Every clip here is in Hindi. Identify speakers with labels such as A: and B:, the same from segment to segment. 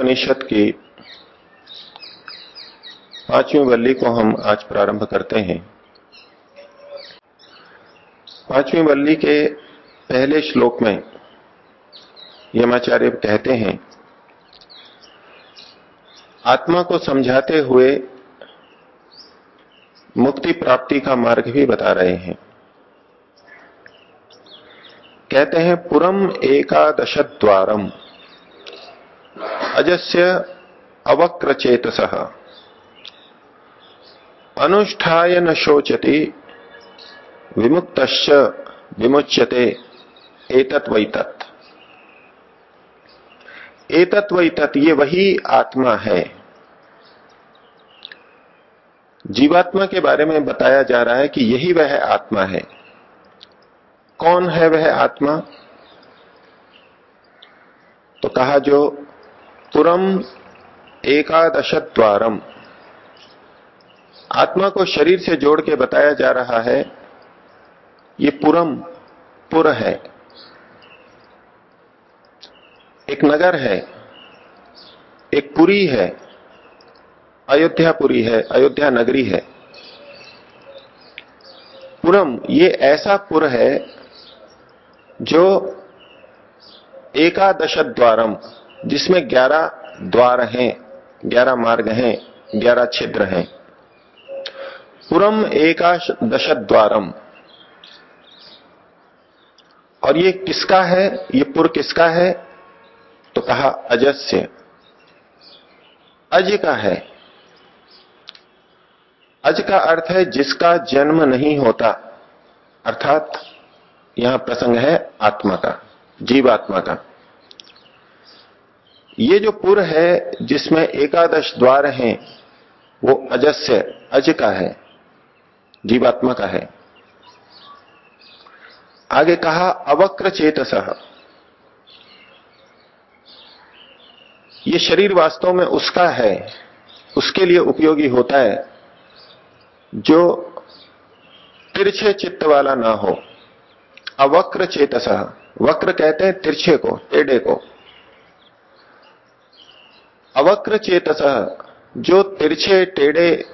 A: कठोपनिषद की पांचवी वल्ली को हम आज प्रारंभ करते हैं। पांचवी वल्ली के पहले श्लोक में यमाचार्य कहते हैं, आत्मा को समझाते हुए मुक्ति प्राप्ति का मार्ग भी बता रहे हैं। कहते हैं, पुरम एकादश द्वारम अजस्य अवक्र चेतस अनुष्ठाय न शोचति विमुक्त विमुच्यते एतत् वैतत् ये वही आत्मा है। जीवात्मा के बारे में बताया जा रहा है कि यही वह आत्मा है। कौन है वह आत्मा? तो कहा जो पुरम एकादश द्वारम आत्मा को शरीर से जोड़ के बताया जा रहा है, ये पुरम, पुर है। एक नगर है, एक पुरी है, अयोध्यापुरी है, अयोध्या नगरी है। पुरम, ये ऐसा पुर है, जो एकादश द्वारम जिसमें ग्यारह द्वार हैं, ग्यारह मार्ग हैं, ग्यारह छिद्र हैं। पुरम एकाश दश द्वारम और ये किसका है? ये पुर किसका है? तो कहा अजस्य। अज का है। अज का अर्थ है जिसका जन्म नहीं होता। अर्थात यहाँ प्रसंग है आत्मा का, जीवात्मा का। ये जो पुर है, जिसमें एकादश द्वार हैं, वो अजस्य, अज का है, जीवात्मा का है। आगे कहा अवक्र चेतस ये शरीर वास्तव में उसका है, उसके लिए उपयोगी होता है, जो तिरछे चित्त वाला ना हो। अवक्र चेतस वक्र कहते हैं तिरछे को, टेढ़े को। अवक्र चेतस जो तिरछे टेढ़े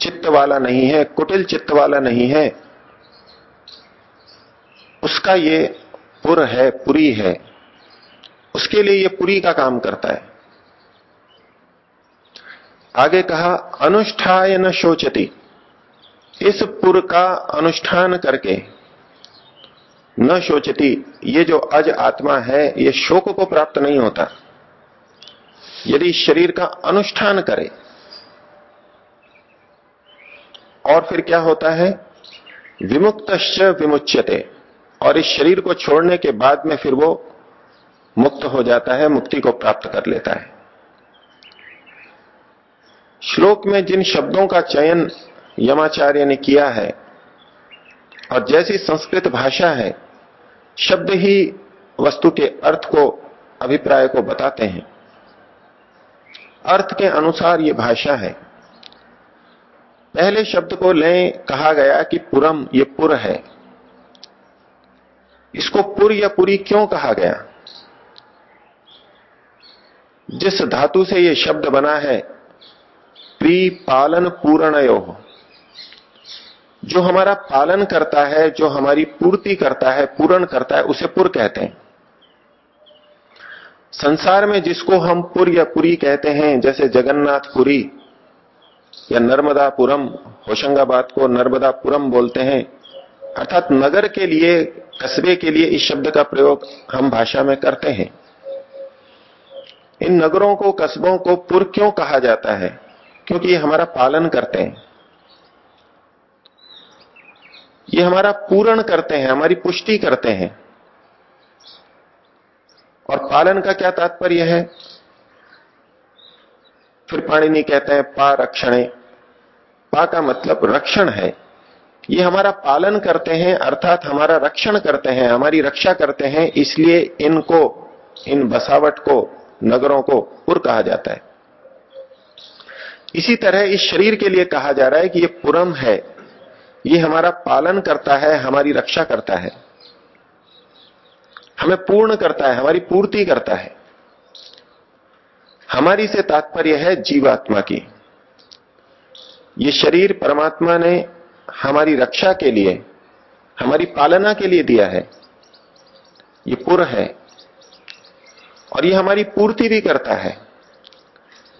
A: चित्त वाला नहीं है, कुटिल चित्त वाला नहीं है, उसका ये पुर है, पुरी है, उसके लिए ये पुरी का काम करता है। आगे कहा, अनुष्ठाय न शोचती। इस पुर का अनुष्ठान करके न शोचती, ये जो अज आत्मा है, ये शोक को प्राप्त नहीं होता। यदि शरीर का अनुष्ठान करे, और फिर क्या होता है? विमुक्त विमुच्यते। और इस शरीर को छोड़ने के बाद में फिर वो मुक्त हो जाता है, मुक्ति को प्राप्त कर लेता है। श्लोक में जिन शब्दों का चयन यमाचार्य ने किया है, और जैसी संस्कृत भाषा है, शब्द ही वस्तु के अर्थ को, अभिप्राय को बताते हैं। अर्थ के अनुसार ये भाषा है। पहले शब्द को लें, कहा गया कि पुरम, ये पुर है। इसको पुर या पुरी क्यों कहा गया? जिस धातु से ये शब्द बना है प्री पालन पूर्णयो। जो हमारा पालन करता है, जो हमारी पूर्ति करता है, पूर्ण करता है, उसे पुर कहते हैं। संसार में जिसको हम पुर या पुरी कहते हैं, जैसे जगन्नाथपुरी या नर्मदापुरम, होशंगाबाद को नर्मदापुरम बोलते हैं, अर्थात नगर के लिए, कस्बे के लिए इस शब्द का प्रयोग हम भाषा में करते हैं। इन नगरों को, कस्बों को पुर क्यों कहा जाता है? क्योंकि ये हमारा पालन करते हैं। ये हमारा पूरण करते हैं, हमारी पुष्टि करते हैं। और पालन का क्या तात्पर्य है? फिर पाणिनि कहते हैं, पा रक्षणे। पा का मतलब रक्षण है। ये हमारा पालन करते हैं, अर्थात हमारा रक्षण करते हैं, हमारी रक्षा करते हैं, इसलिए इनको, इन बसावट को, नगरों को पुर कहा जाता है। इसी तरह इस शरीर के लिए कहा जा रहा है कि ये पुरम है। ये हमारा पालन करता है, हमारी रक्षा करता है। हमें पूर्ण करता है, हमारी पूर्ति करता है। हमारी से तात्पर्य है जीवात्मा की। ये शरीर परमात्मा ने हमारी रक्षा के लिए, हमारी पालना के लिए दिया है। ये पुर है। और ये हमारी पूर्ति भी करता है।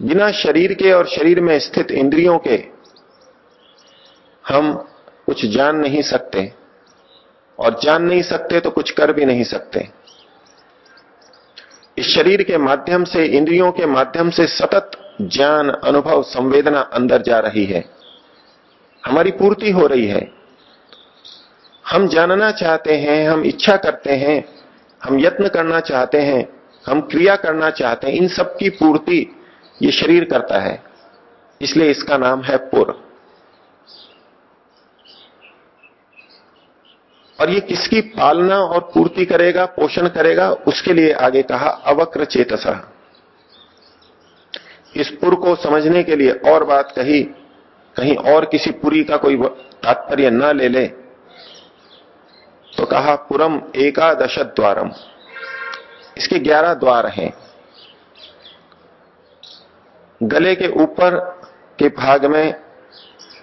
A: बिना शरीर के और शरीर में स्थित इंद्रियों के हम कुछ जान नहीं सकते। और जान नहीं सकते तो कुछ कर भी नहीं सकते। इस शरीर के माध्यम से, इंद्रियों के माध्यम से सतत ज्ञान, अनुभव, संवेदना अंदर जा रही है। हमारी पूर्ति हो रही है। हम जानना चाहते हैं, हम इच्छा करते हैं, हम यत्न करना चाहते हैं, हम क्रिया करना चाहते हैं, इन सब की पूर्ति ये शरीर करता है। इसलिए इसका नाम है पुर। और ये किसकी पालना और पूर्ति करेगा, पोषण करेगा, उसके लिए आगे कहा अवक्र चेतसा इस पुर को समझने के लिए और बात कही, कहीं और किसी पुरी का कोई तात्पर्य न ले ले तो कहा, पुरम एकादश द्वारम इसके ग्यारह द्वार हैं। गले के ऊपर के भाग में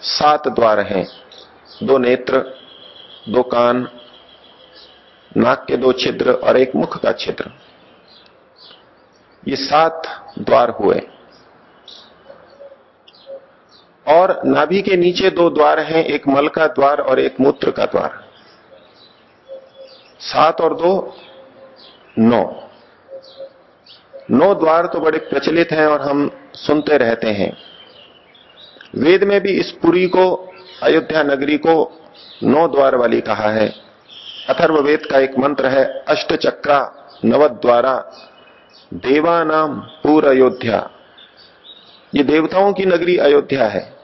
A: सात द्वार हैं। दो नेत्र दो कान नाक के दो छिद्र और एक मुख का छिद्र। ये सात द्वार हुए। और नाभि के नीचे दो द्वार हैं, एक मल का द्वार और एक मूत्र का द्वार। सात और दो, नौ। नौ द्वार तो बड़े प्रचलित हैं और हम सुनते रहते हैं। वेद में भी इस पुरी को, अयोध्या नगरी को नौ द्वार वाली कहा है। अथर्ववेद का एक मंत्र है अष्ट चक्रा नवद्वारा, देवानाम पूर अयोध्या ये देवताओं की नगरी अयोध्या है,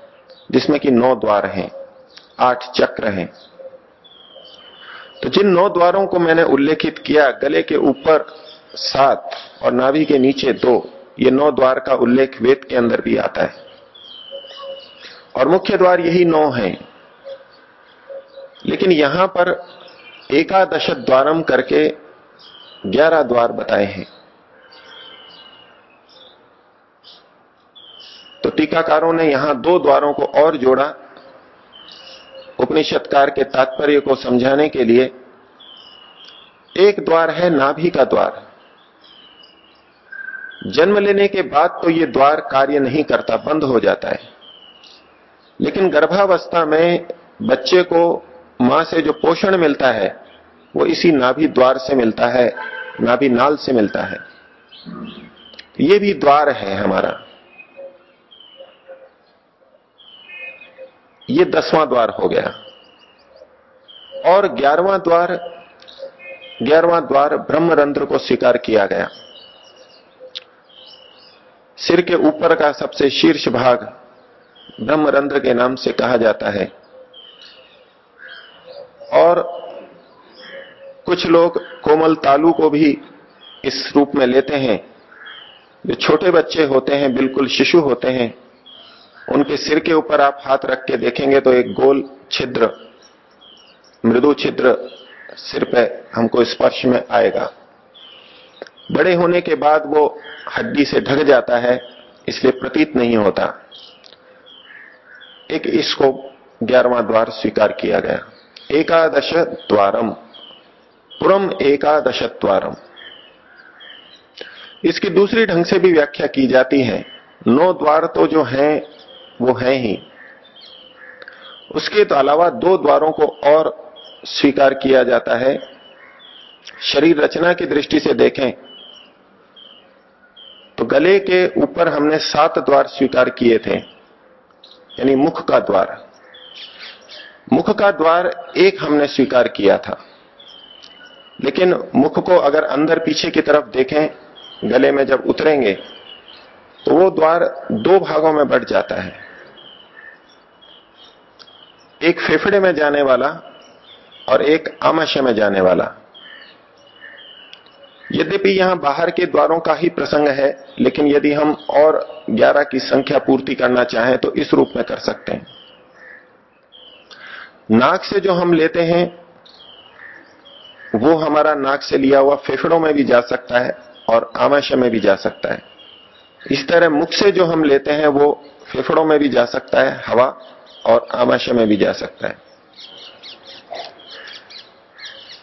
A: जिसमें कि नौ द्वार हैं, आठ चक्र हैं। तो जिन नौ द्वारों को मैंने उल्लेखित किया, गले के ऊपर सात और नाभि के नीचे दो, ये नौ द्वार का उल्लेख वेद के अंदर भी आता है। और मुख्य द्वार यही नौ हैं। लेकिन यहाँ पर एकादश द्वारम करके ग्यारह द्वार बताए हैं। तो टीकाकारों ने यहाँ दो द्वारों को और जोड़ा उपनिषदकार के तात्पर्य को समझाने के लिए। एक द्वार है नाभि का द्वार। जन्म लेने के बाद तो ये द्वार कार्य नहीं करता, बंद हो जाता है। लेकिन गर्भावस्था में बच्चे को माँ से जो पोषण मिलता है, वो इसी नाभि द्वार से मिलता है, नाभि नाल से मिलता है। ये भी द्वार है हमारा। ये दसवां द्वार हो गया। और ग्यारहवां द्वार ग्यारहवां द्वार ब्रह्मरंध्र को स्वीकार किया गया। सिर के ऊपर का सबसे शीर्ष भाग ब्रह्मरंध्र के नाम से कहा जाता है और कुछ लोग कोमल तालु को भी इस रूप में लेते हैं। जो छोटे बच्चे होते हैं, बिल्कुल शिशु होते हैं, उनके सिर के ऊपर आप हाथ रख के देखेंगे तो एक गोल छिद्र, मृदु छिद्र सिर पे हमको स्पर्श में आएगा। बड़े होने के बाद वो हड्डी से ढक जाता है, इसलिए प्रतीत नहीं होता। एक इसको ग्यारहवा द्वार स्वीकार किया गया। एकादश द्वारम। पुरम एकादश द्वारम इसकी दूसरी ढंग से भी व्याख्या की जाती है। नौ द्वार तो जो हैं, वो है ही। उसके तो अलावा दो द्वारों को और स्वीकार किया जाता है। शरीर रचना की दृष्टि से देखें तो गले के ऊपर हमने सात द्वार स्वीकार किए थे, यानी मुख का द्वार। मुख का द्वार एक हमने स्वीकार किया था। लेकिन मुख को अगर अंदर पीछे की तरफ़ देखें, गले में जब उतरेंगे तो वो द्वार दो भागों में बढ़ जाता है। एक फेफड़े में जाने वाला और एक आमाशय में जाने वाला। यद्यपि यहाँ बाहर के द्वारों का ही प्रसंग है, लेकिन यदि हम और 11 की संख्या पूर्ति करना चाहें तो इस रूप में कर सकते हैं। नाक से जो हम लेते हैं वो हमारा नाक से लिया हुआ फेफड़ों में भी जा सकता है और आमाशय में भी जा सकता है। इस तरह मुख से जो हम लेते हैं, वो फेफड़ों में भी जा सकता है, हवा और आमाशय में भी जा सकता है।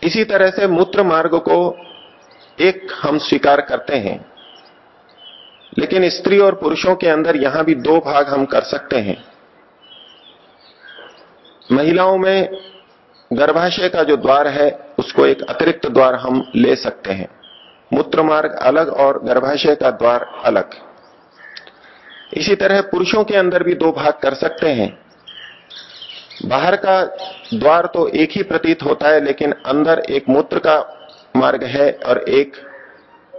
A: इसी तरह से मूत्र मार्ग को एक हम स्वीकार करते हैं, लेकिन स्त्री और पुरुषों के अंदर यहाँ भी दो भाग हम कर सकते हैं। महिलाओं में गर्भाशय का जो द्वार है, उसको एक अतिरिक्त द्वार हम ले सकते हैं। मूत्र मार्ग अलग और गर्भाशय का द्वार अलग। इसी तरह पुरुषों के अंदर भी दो भाग कर सकते हैं। बाहर का द्वार तो एक ही प्रतीत होता है, लेकिन अंदर एक मूत्र का मार्ग है और एक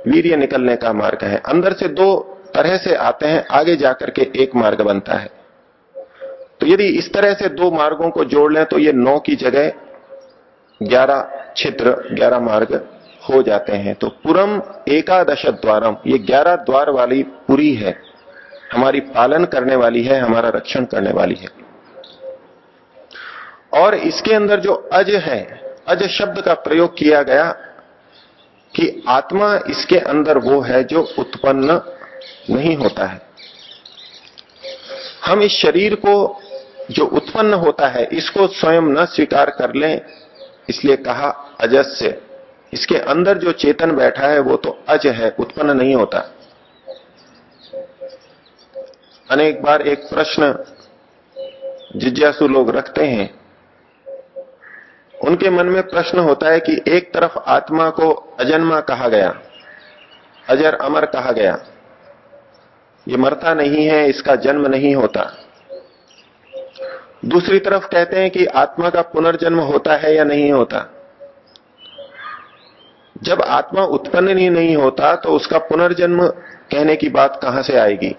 A: वीर्य निकलने का मार्ग है। अंदर से दो तरह से आते हैं, आगे जाकर के एक मार्ग बनता है। तो यदि इस तरह से दो मार्गों को जोड़ लें तो ये नौ की जगह ग्यारह क्षेत्र, ग्यारह मार्ग हो जाते हैं। तो पुरम एकादश द्वारम, ये ग्यारह द्वार वाली पुरी है। हमारी पालन करने वाली है, हमारा रक्षण करने वाली है। और इसके अंदर जो अज है, अज शब्द का प्रयोग किया गया कि आत्मा इसके अंदर वो है जो उत्पन्न नहीं होता है। हम इस शरीर को जो उत्पन्न होता है, इसको स्वयं न स्वीकार कर लें। इसलिए कहा, अजस्य। इसके अंदर जो चेतन बैठा है, वो तो अज है, उत्पन्न नहीं होता। अनेक बार एक प्रश्न जिज्ञासु लोग रखते हैं। उनके मन में प्रश्न होता है कि एक तरफ़ आत्मा को अजन्मा कहा गया, अजर अमर कहा गया। ये मरता नहीं है, इसका जन्म नहीं होता। दूसरी तरफ़ कहते हैं कि आत्मा का पुनर्जन्म होता है या नहीं होता? जब आत्मा उत्पन्न ही नहीं होता तो उसका पुनर्जन्म कहने की बात कहाँ से आएगी?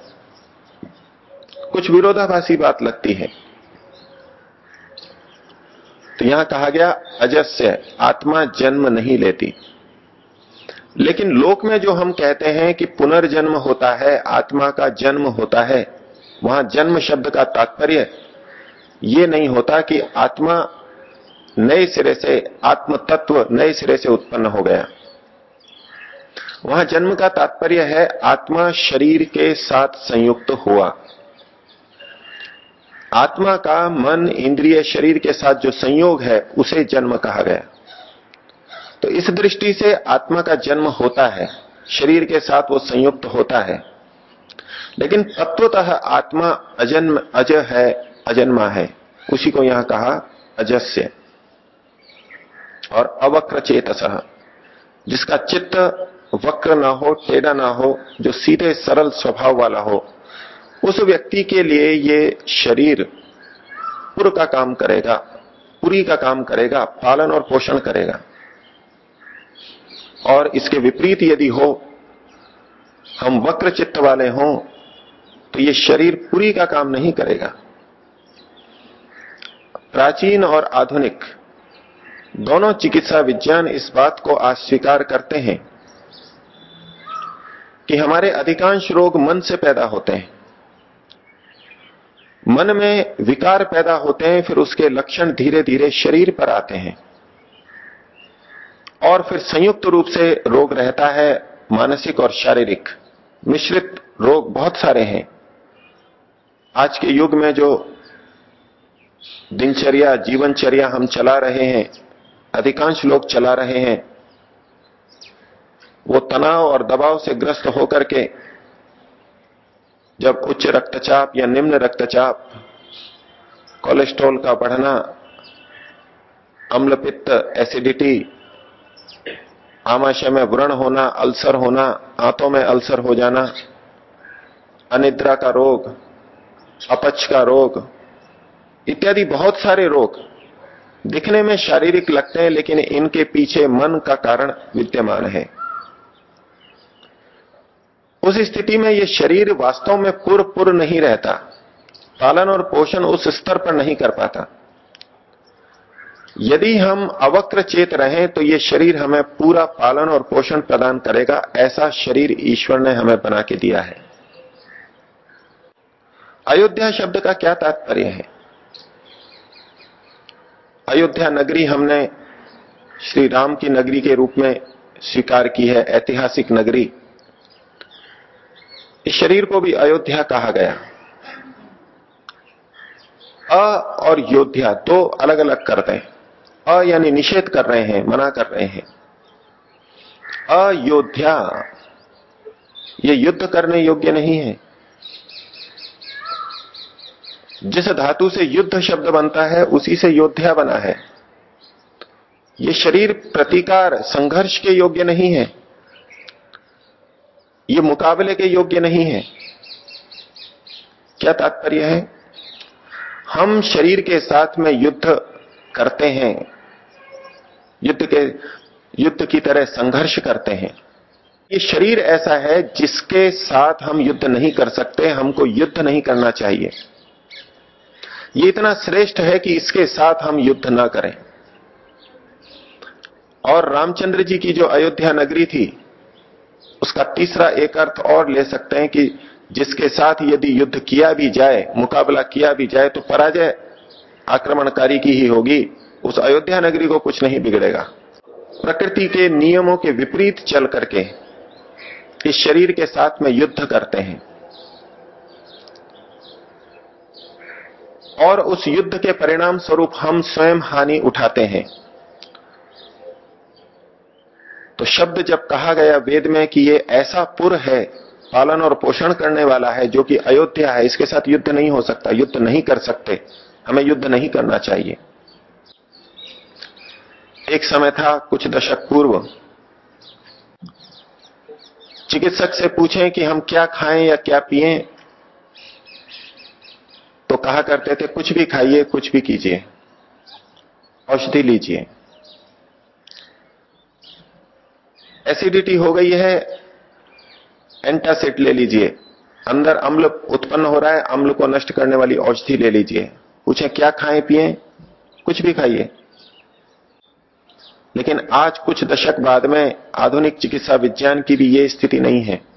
A: कुछ विरोधाभासी बात लगती है। तो यहाँ कहा गया, अजस्य, आत्मा जन्म नहीं लेती। लेकिन लोक में जो हम कहते हैं कि पुनर्जन्म होता है, आत्मा का जन्म होता है, वहाँ जन्म शब्द का तात्पर्य ये नहीं होता कि आत्मा नए सिरे से आत्म तत्व नए सिरे से उत्पन्न हो गया। वहाँ जन्म का तात्पर्य है, आत्मा शरीर के साथ संयुक्त हुआ। आत्मा का मन इंद्रिय शरीर के साथ जो संयोग है, उसे जन्म कहा गया। तो इस दृष्टि से आत्मा का जन्म होता है, शरीर के साथ वो संयुक्त होता है। लेकिन तत्वतः आत्मा अजन्म अज है अजन्मा है। उसी को यहाँ कहा अजस्य और अवक्र चेतस जिसका चित्त वक्र ना हो, टेढ़ा ना हो, जो सीधे सरल स्वभाव वाला हो, उस व्यक्ति के लिए ये शरीर पुर का काम करेगा, पुरी का काम करेगा, पालन और पोषण करेगा। और इसके विपरीत यदि हो, हम वक्र चित्त वाले हों तो ये शरीर पुरी का काम नहीं करेगा। प्राचीन और आधुनिक। दोनों चिकित्सा विज्ञान इस बात को अस्वीकार करते हैं कि हमारे अधिकांश रोग मन से पैदा होते हैं। मन में विकार पैदा होते हैं, फिर उसके लक्षण धीरे धीरे शरीर पर आते हैं। और फिर संयुक्त रूप से रोग रहता है मानसिक और शारीरिक। मिश्रित रोग बहुत सारे हैं। आज के युग में जो दिनचर्या, जीवनचर्या हम चला रहे हैं, अधिकांश लोग चला रहे हैं। वो तनाव और दबाव से ग्रस्त होकर के जब उच्च रक्तचाप या निम्न रक्तचाप, कोलेस्ट्रॉल का बढ़ना, अम्लपित्त, एसिडिटी, आमाशय में व्रण होना, अल्सर होना, आंतों में अल्सर हो जाना, अनिद्रा का रोग, अपच का रोग इत्यादि बहुत सारे रोग। दिखने में शारीरिक लगते हैं, लेकिन इनके पीछे मन का कारण विद्यमान है। उस स्थिति में यह शरीर वास्तव में पुर पुर नहीं रहता। पालन और पोषण उस स्तर पर नहीं कर पाता। यदि हम अवक्र चेत रहें तो यह शरीर हमें पूरा पालन और पोषण प्रदान करेगा, ऐसा शरीर ईश्वर ने हमें बना के दिया है। अयोध्या शब्द का क्या तात्पर्य है? अयोध्या नगरी हमने श्री राम की नगरी के रूप में स्वीकार की है, ऐतिहासिक नगरी। इस शरीर को भी अयोध्या कहा गया। अ और योध्या दो अलग अलग कर दें अ यानी निषेध कर रहे हैं, मना कर रहे हैं। अयोध्या, ये युद्ध करने योग्य नहीं है। जिस धातु से युद्ध शब्द बनता है, उसी से योद्धा बना है। ये शरीर प्रतिकार, संघर्ष के योग्य नहीं है। ये मुकाबले के योग्य नहीं है। क्या तात्पर्य है? हम शरीर के साथ में युद्ध करते हैं। युद्ध के, युद्ध की तरह संघर्ष करते हैं। ये शरीर ऐसा है जिसके साथ हम युद्ध नहीं कर सकते, हमको युद्ध नहीं करना चाहिए। ये इतना श्रेष्ठ है कि इसके साथ हम युद्ध ना करें। और रामचंद्र जी की जो अयोध्या नगरी थी, उसका तीसरा एक अर्थ और ले सकते हैं कि जिसके साथ यदि युद्ध किया भी जाए, मुकाबला किया भी जाए तो पराजय आक्रमणकारी की ही होगी। उस अयोध्या नगरी को कुछ नहीं बिगड़ेगा। प्रकृति के नियमों के विपरीत चल करके इस शरीर के साथ में युद्ध करते हैं। और उस युद्ध के परिणाम स्वरूप हम स्वयं हानि उठाते हैं। तो शब्द जब कहा गया वेद में कि ये ऐसा पुर है, पालन और पोषण करने वाला है, जो कि अयोध्या है, इसके साथ युद्ध नहीं हो सकता, युद्ध नहीं कर सकते, हमें युद्ध नहीं करना चाहिए। एक समय था, कुछ दशक पूर्व, चिकित्सक से पूछें कि हम क्या खाएँ या क्या पिए कहा करते थे, कुछ भी खाइए, कुछ भी कीजिए। औषधि लीजिए। एसिडिटी हो गई है एंटासिड ले लीजिए। अंदर अम्ल उत्पन्न हो रहा है, अम्ल को नष्ट करने वाली औषधि ले लीजिए। पूछे, क्या खाएँ, पिए? कुछ भी खाइए। लेकिन आज कुछ दशक बाद में आधुनिक चिकित्सा विज्ञान की भी ये स्थिति नहीं है।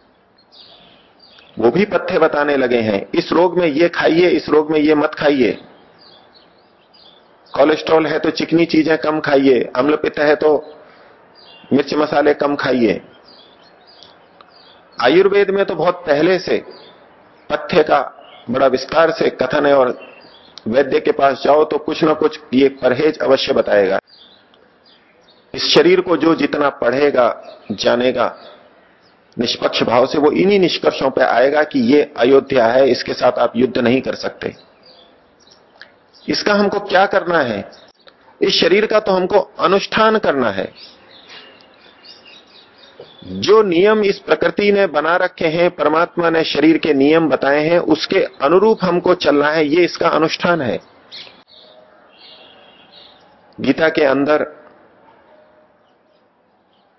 A: वो भी पथ्य बताने लगे हैं, इस रोग में ये खाइए, इस रोग में ये मत खाइए। कोलेस्ट्रॉल है तो चिकनी चीज़ें कम खाइए, अम्ल पित्त है तो मिर्च मसाले कम खाइए। आयुर्वेद में तो बहुत पहले से पथ्य का बड़ा विस्तार से कथन है और वैद्य के पास जाओ तो कुछ ना कुछ ये परहेज अवश्य बताएगा। इस शरीर को जो जितना पढ़ेगा, जानेगा निष्पक्ष भाव से वो इन्हीं निष्कर्षों पर आएगा कि ये अयोध्या है, इसके साथ आप युद्ध नहीं कर सकते। इसका हमको क्या करना है? इस शरीर का तो हमको अनुष्ठान करना है। जो नियम इस प्रकृति ने बना रखे हैं, परमात्मा ने शरीर के नियम बताए हैं, उसके अनुरूप हमको चलना है, ये इसका अनुष्ठान है। गीता के अंदर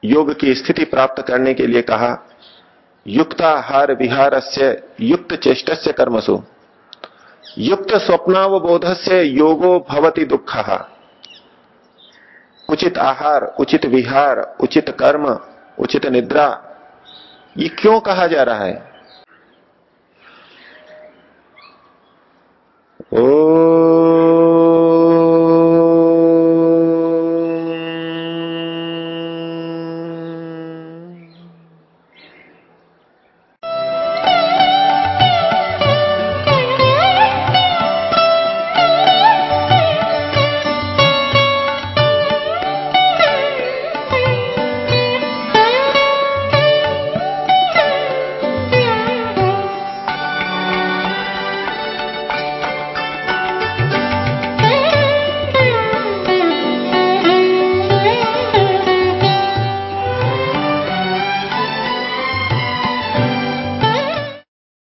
A: योग की स्थिति प्राप्त करने के लिए कहा युक्ताहार विहार से युक्त चेष्ट से कर्मसु। युक्त स्वप्नावबोध से योगो भवती दुख। उचित आहार, उचित विहार, उचित कर्म, उचित निद्रा, ये क्यों कहा जा रहा है? ओ